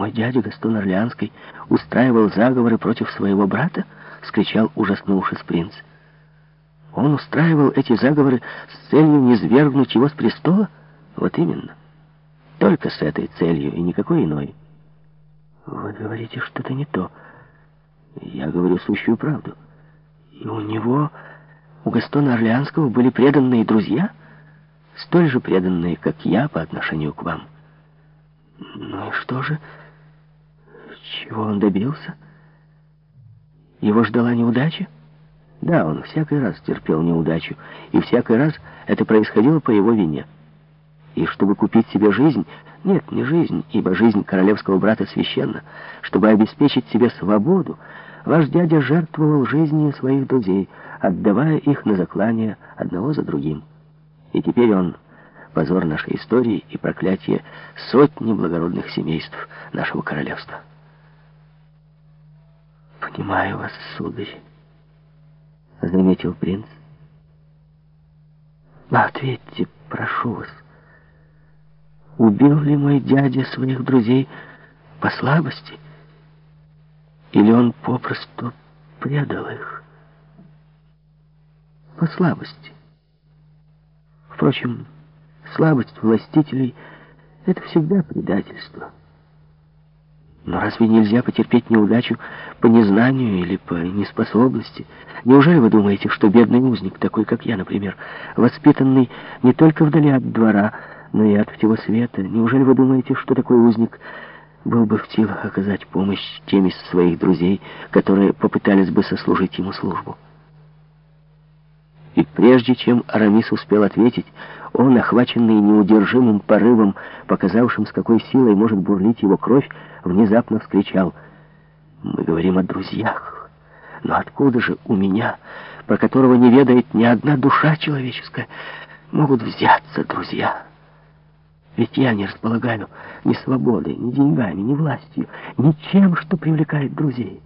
«Мой дядя Гастон Орлеанский устраивал заговоры против своего брата?» — скричал ужаснувшись принц. «Он устраивал эти заговоры с целью низвергнуть его с престола? Вот именно. Только с этой целью и никакой иной». «Вы говорите что-то не то. Я говорю сущую правду. И у него, у Гастона Орлеанского, были преданные друзья, столь же преданные, как я по отношению к вам». «Ну и что же?» Чего он добился? Его ждала неудача? Да, он всякий раз терпел неудачу, и всякий раз это происходило по его вине. И чтобы купить себе жизнь, нет, не жизнь, ибо жизнь королевского брата священна, чтобы обеспечить себе свободу, ваш дядя жертвовал жизнью своих друзей, отдавая их на заклание одного за другим. И теперь он позор нашей истории и проклятие сотни благородных семейств нашего королевства. «Понимаю вас, сударь», — заметил принц. «Но ответьте, прошу вас, убил ли мой дядя своих друзей по слабости, или он попросту предал их по слабости? Впрочем, слабость властителей — это всегда предательство». Но разве нельзя потерпеть неудачу по незнанию или по неспособности? Неужели вы думаете, что бедный узник, такой как я, например, воспитанный не только вдали от двора, но и от всего света, неужели вы думаете, что такой узник был бы в силах оказать помощь тем из своих друзей, которые попытались бы сослужить ему службу? И прежде чем Арамис успел ответить, он, охваченный неудержимым порывом, показавшим, с какой силой может бурлить его кровь, внезапно вскричал «Мы говорим о друзьях, но откуда же у меня, про которого не ведает ни одна душа человеческая, могут взяться друзья?» Ведь я не располагаю ни свободой, ни деньгами, ни властью, ничем, что привлекает друзей.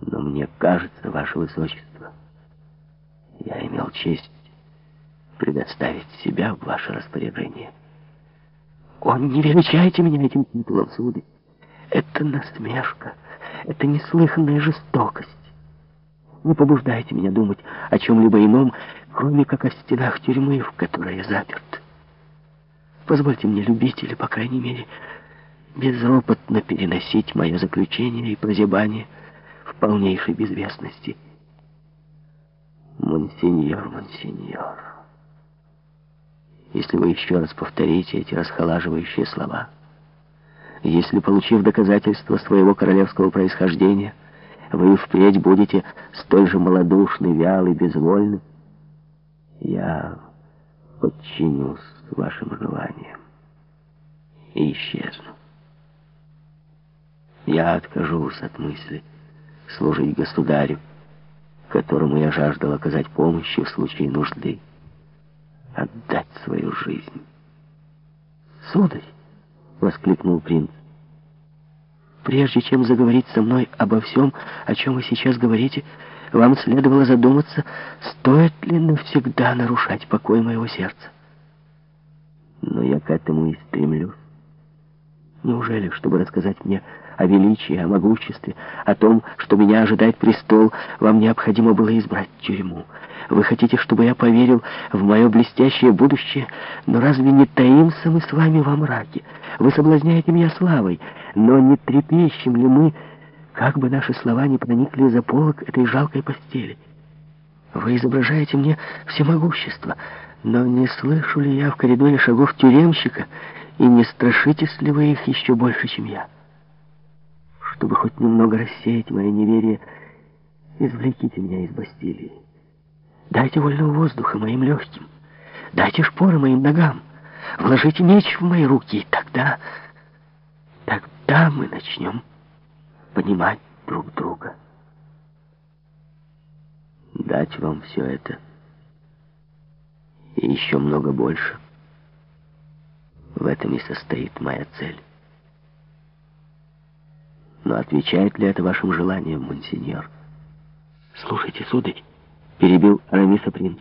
Но мне кажется, ваше высочество, я имел честь предоставить себя в ваше распоряжение. О, не величайте меня этим титулом, суды. Это насмешка, это неслыханная жестокость. Не побуждайте меня думать о чем-либо ином, кроме как о стенах тюрьмы, в которой я заперт. Позвольте мне любить или, по крайней мере, безропотно переносить мое заключение и прозябание в полнейшей безвестности. Монсеньор, монсеньор, если вы еще раз повторите эти расхолаживающие слова, если, получив доказательства своего королевского происхождения, вы впредь будете столь же малодушны, вялы, безвольны, я подчинюсь вашим желаниям и исчезну. Я откажусь от мысли служить государю, которому я жаждал оказать помощь в случае нужды, отдать свою жизнь. «Сударь!» — воскликнул принц. «Прежде чем заговорить со мной обо всем, о чем вы сейчас говорите, вам следовало задуматься, стоит ли навсегда нарушать покой моего сердца. Но я к этому и стремлюсь. Неужели, чтобы рассказать мне о величии, о могуществе, о том, что меня ожидает престол, вам необходимо было избрать тюрьму? Вы хотите, чтобы я поверил в мое блестящее будущее? Но разве не таимся мы с вами во мраке? Вы соблазняете меня славой, но не трепещем ли мы, как бы наши слова не проникли за полок этой жалкой постели? Вы изображаете мне всемогущество, но не слышу ли я в коридоре шагов тюремщика, и не страшитесь ли вы их еще больше, чем я? Чтобы хоть немного рассеять мое неверие, извлеките меня из Бастилии. Дайте вольного воздуха моим легким. Дайте шпоры моим ногам. Вложите меч в мои руки, и тогда... Тогда мы начнем понимать друг друга. Дать вам все это и еще много больше — в этом и состоит моя цель. Но отвечает ли это вашим желаниям, монсеньор? Слушайте, сударь, перебил Арамиса принц.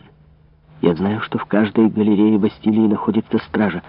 Я знаю, что в каждой галерее Бастилии находится стража.